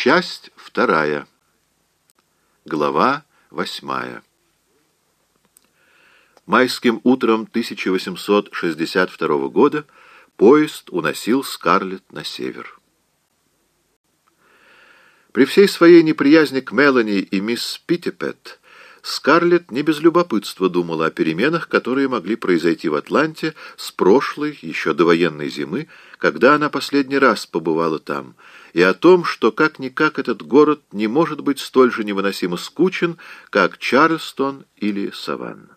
Часть вторая. Глава восьмая. Майским утром 1862 года поезд уносил Скарлетт на север. При всей своей неприязни к Мелани и мисс Питтипет Скарлетт не без любопытства думала о переменах, которые могли произойти в Атланте с прошлой, еще довоенной зимы, когда она последний раз побывала там, и о том, что как-никак этот город не может быть столь же невыносимо скучен, как Чарльстон или Саванна.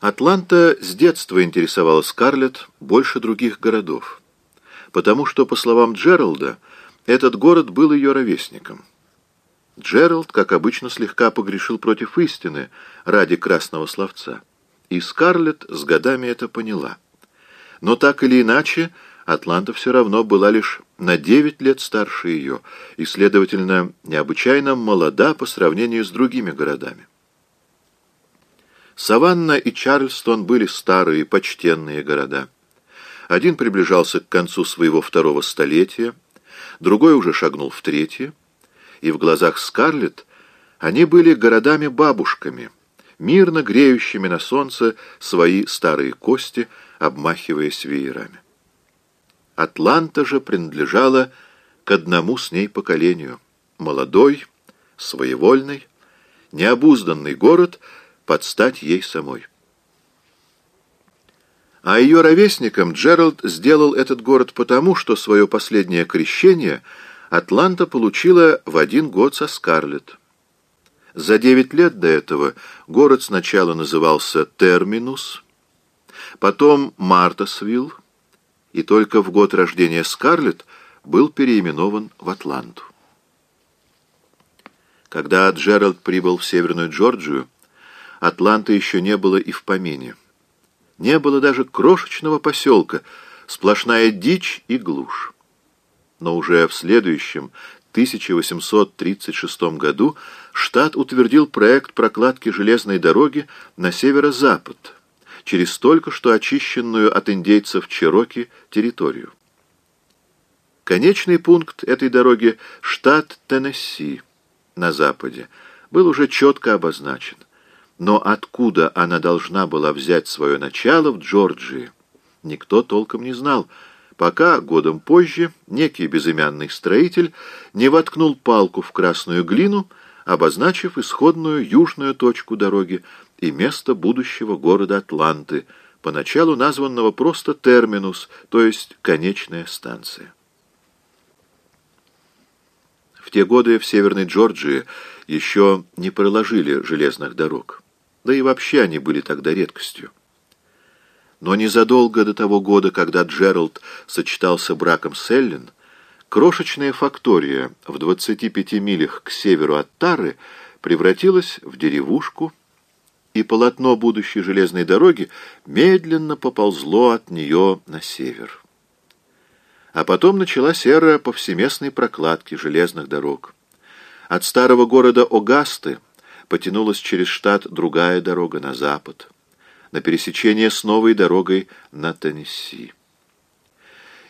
Атланта с детства интересовала Скарлетт больше других городов, потому что, по словам Джералда, этот город был ее ровесником. Джеральд, как обычно, слегка погрешил против истины ради красного словца, и Скарлетт с годами это поняла. Но так или иначе, Атланта все равно была лишь на девять лет старше ее и, следовательно, необычайно молода по сравнению с другими городами. Саванна и Чарльстон были старые, почтенные города. Один приближался к концу своего второго столетия, другой уже шагнул в третье, и в глазах Скарлетт они были городами-бабушками, мирно греющими на солнце свои старые кости, обмахиваясь веерами. Атланта же принадлежала к одному с ней поколению. Молодой, своевольный, необузданный город под стать ей самой. А ее ровесником Джеральд сделал этот город потому, что свое последнее крещение Атланта получила в один год со Скарлетт. За девять лет до этого город сначала назывался Терминус, потом Мартасвилл, и только в год рождения Скарлетт был переименован в Атланту. Когда Джеральд прибыл в Северную Джорджию, Атланта еще не было и в помине. Не было даже крошечного поселка, сплошная дичь и глушь. Но уже в следующем, 1836 году, штат утвердил проект прокладки железной дороги на северо-запад, через только что очищенную от индейцев Чероки территорию. Конечный пункт этой дороги — штат Теннесси на западе, был уже четко обозначен — но откуда она должна была взять свое начало в Джорджии, никто толком не знал, пока годом позже некий безымянный строитель не воткнул палку в красную глину, обозначив исходную южную точку дороги и место будущего города Атланты, поначалу названного просто терминус, то есть конечная станция. В те годы в Северной Джорджии еще не проложили железных дорог да и вообще они были тогда редкостью. Но незадолго до того года, когда Джеральд сочетался браком с Эллен, крошечная фактория в 25 милях к северу от Тары превратилась в деревушку, и полотно будущей железной дороги медленно поползло от нее на север. А потом началась эра повсеместной прокладки железных дорог. От старого города Огасты потянулась через штат другая дорога на запад, на пересечение с новой дорогой на Теннесси.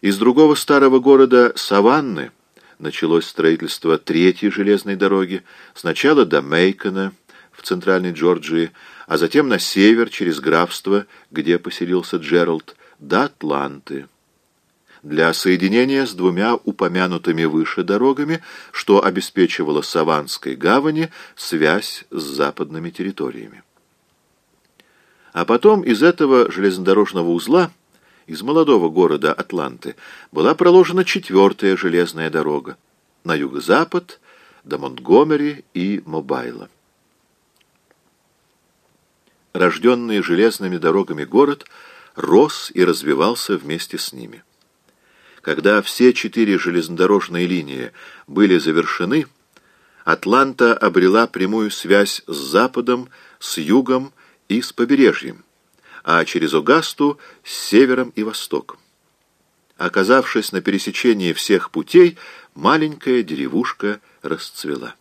Из другого старого города Саванны началось строительство третьей железной дороги, сначала до Мейкона в центральной Джорджии, а затем на север через графство, где поселился Джеральд, до Атланты для соединения с двумя упомянутыми выше дорогами, что обеспечивало Саванской гавани связь с западными территориями. А потом из этого железнодорожного узла, из молодого города Атланты, была проложена четвертая железная дорога на юго-запад до Монтгомери и Мобайла. Рожденный железными дорогами город рос и развивался вместе с ними. Когда все четыре железнодорожные линии были завершены, Атланта обрела прямую связь с Западом, с Югом и с побережьем, а через Огасту — с Севером и Востоком. Оказавшись на пересечении всех путей, маленькая деревушка расцвела.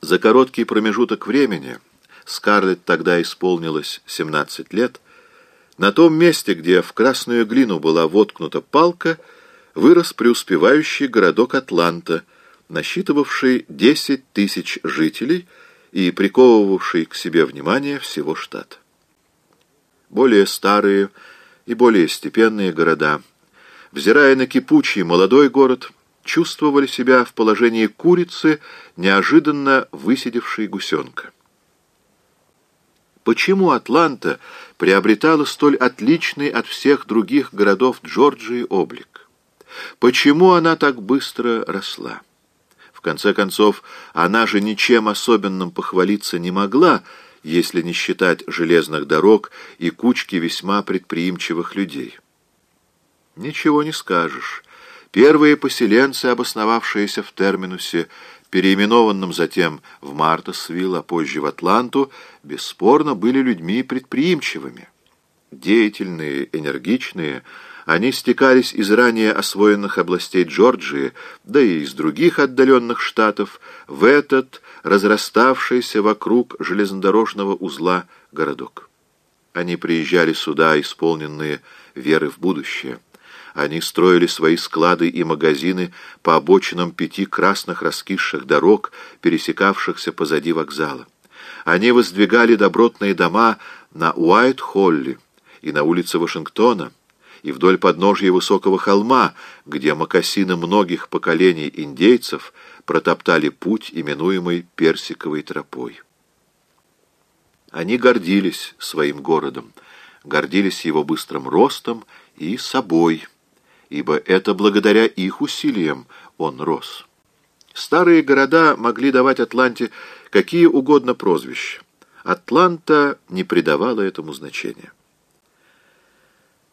За короткий промежуток времени, Скарлетт тогда исполнилось 17 лет, на том месте, где в красную глину была воткнута палка, вырос преуспевающий городок Атланта, насчитывавший 10 тысяч жителей и приковывавший к себе внимание всего штата. Более старые и более степенные города, взирая на кипучий молодой город, чувствовали себя в положении курицы, неожиданно высидевшей гусенка. Почему Атланта приобретала столь отличный от всех других городов Джорджии облик? Почему она так быстро росла? Конце концов, она же ничем особенным похвалиться не могла, если не считать железных дорог и кучки весьма предприимчивых людей. Ничего не скажешь. Первые поселенцы, обосновавшиеся в Терминусе, переименованном затем в Мартасвилл, а позже в Атланту, бесспорно были людьми предприимчивыми. Деятельные, энергичные, они стекались из ранее освоенных областей Джорджии, да и из других отдаленных штатов, в этот разраставшийся вокруг железнодорожного узла городок. Они приезжали сюда, исполненные веры в будущее. Они строили свои склады и магазины по обочинам пяти красных раскисших дорог, пересекавшихся позади вокзала. Они воздвигали добротные дома на Уайт-Холли и на улице Вашингтона, и вдоль подножья высокого холма, где мокасины многих поколений индейцев протоптали путь, именуемый Персиковой тропой. Они гордились своим городом, гордились его быстрым ростом и собой – ибо это благодаря их усилиям он рос. Старые города могли давать Атланте какие угодно прозвища. Атланта не придавала этому значения.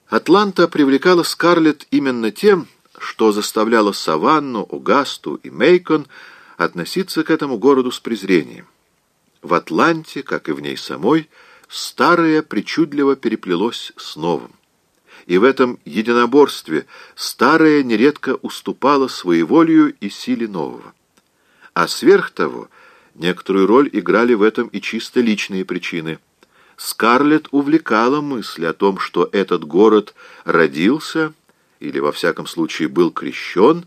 Атланта привлекала Скарлетт именно тем, что заставляло Саванну, Угасту и Мейкон относиться к этому городу с презрением. В Атланте, как и в ней самой, старое причудливо переплелось с новым и в этом единоборстве старое нередко уступало своеволию и силе нового. А сверх того, некоторую роль играли в этом и чисто личные причины. Скарлетт увлекала мысль о том, что этот город родился, или во всяком случае был крещен,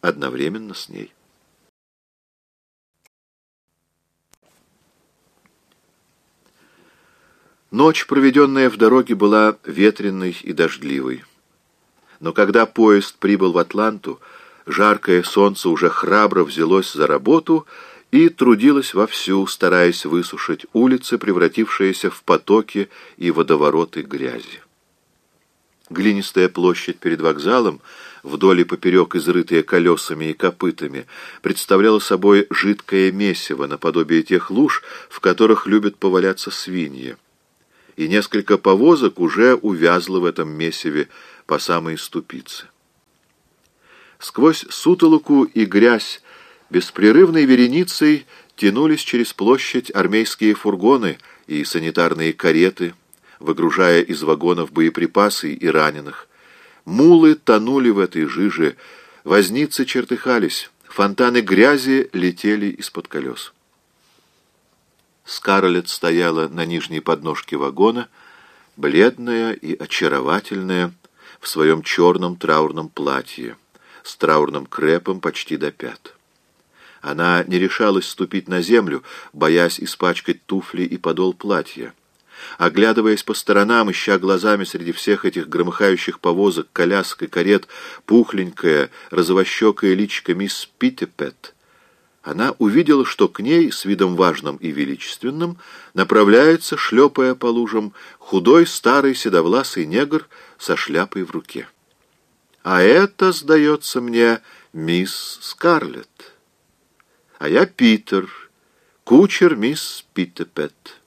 одновременно с ней. Ночь, проведенная в дороге, была ветреной и дождливой. Но когда поезд прибыл в Атланту, жаркое солнце уже храбро взялось за работу и трудилось вовсю, стараясь высушить улицы, превратившиеся в потоки и водовороты грязи. Глинистая площадь перед вокзалом, вдоль и поперек изрытая колесами и копытами, представляла собой жидкое месиво, наподобие тех луж, в которых любят поваляться свиньи и несколько повозок уже увязло в этом месиве по самые ступицы. Сквозь сутолоку и грязь беспрерывной вереницей тянулись через площадь армейские фургоны и санитарные кареты, выгружая из вагонов боеприпасы и раненых. Мулы тонули в этой жиже, возницы чертыхались, фонтаны грязи летели из-под колес. Скарлетт стояла на нижней подножке вагона, бледная и очаровательная, в своем черном траурном платье, с траурным крепом почти до пят. Она не решалась ступить на землю, боясь испачкать туфли и подол платья. Оглядываясь по сторонам, ища глазами среди всех этих громыхающих повозок, колясок и карет, пухленькая, розовощекая личка мисс Питтипет — она увидела, что к ней с видом важным и величественным направляется, шлепая по лужам, худой старый седовласый негр со шляпой в руке. А это, сдается мне, мисс Скарлетт. А я Питер, кучер мисс Питтепет.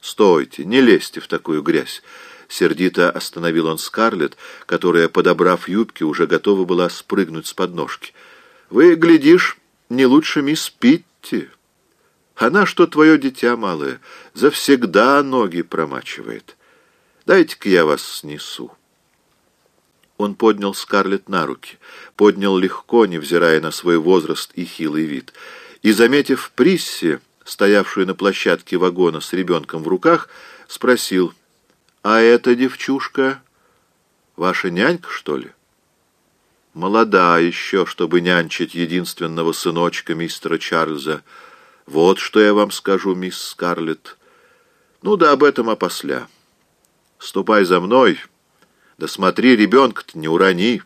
Стойте, не лезьте в такую грязь. Сердито остановил он Скарлетт, которая, подобрав юбки, уже готова была спрыгнуть с подножки. Вы, глядишь, не лучше мисс Питти. Она, что твое дитя малое, завсегда ноги промачивает. Дайте-ка я вас снесу. Он поднял Скарлетт на руки, поднял легко, невзирая на свой возраст и хилый вид, и, заметив Присси, стоявшую на площадке вагона с ребенком в руках, спросил, «А эта девчушка ваша нянька, что ли?» молода еще, чтобы нянчить единственного сыночка мистера Чарльза. Вот что я вам скажу, мисс Скарлетт. Ну да об этом опосля. Ступай за мной, да смотри, ребенка-то не урони».